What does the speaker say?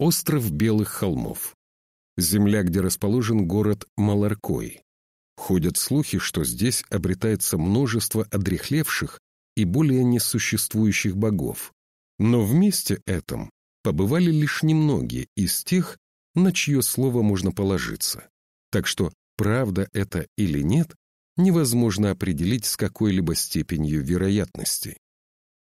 Остров Белых холмов. Земля, где расположен город Маларкой. Ходят слухи, что здесь обретается множество одрехлевших и более несуществующих богов. Но вместе этом побывали лишь немногие из тех, на чье слово можно положиться. Так что, правда это или нет, невозможно определить с какой-либо степенью вероятности.